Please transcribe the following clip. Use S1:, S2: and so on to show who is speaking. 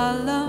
S1: follow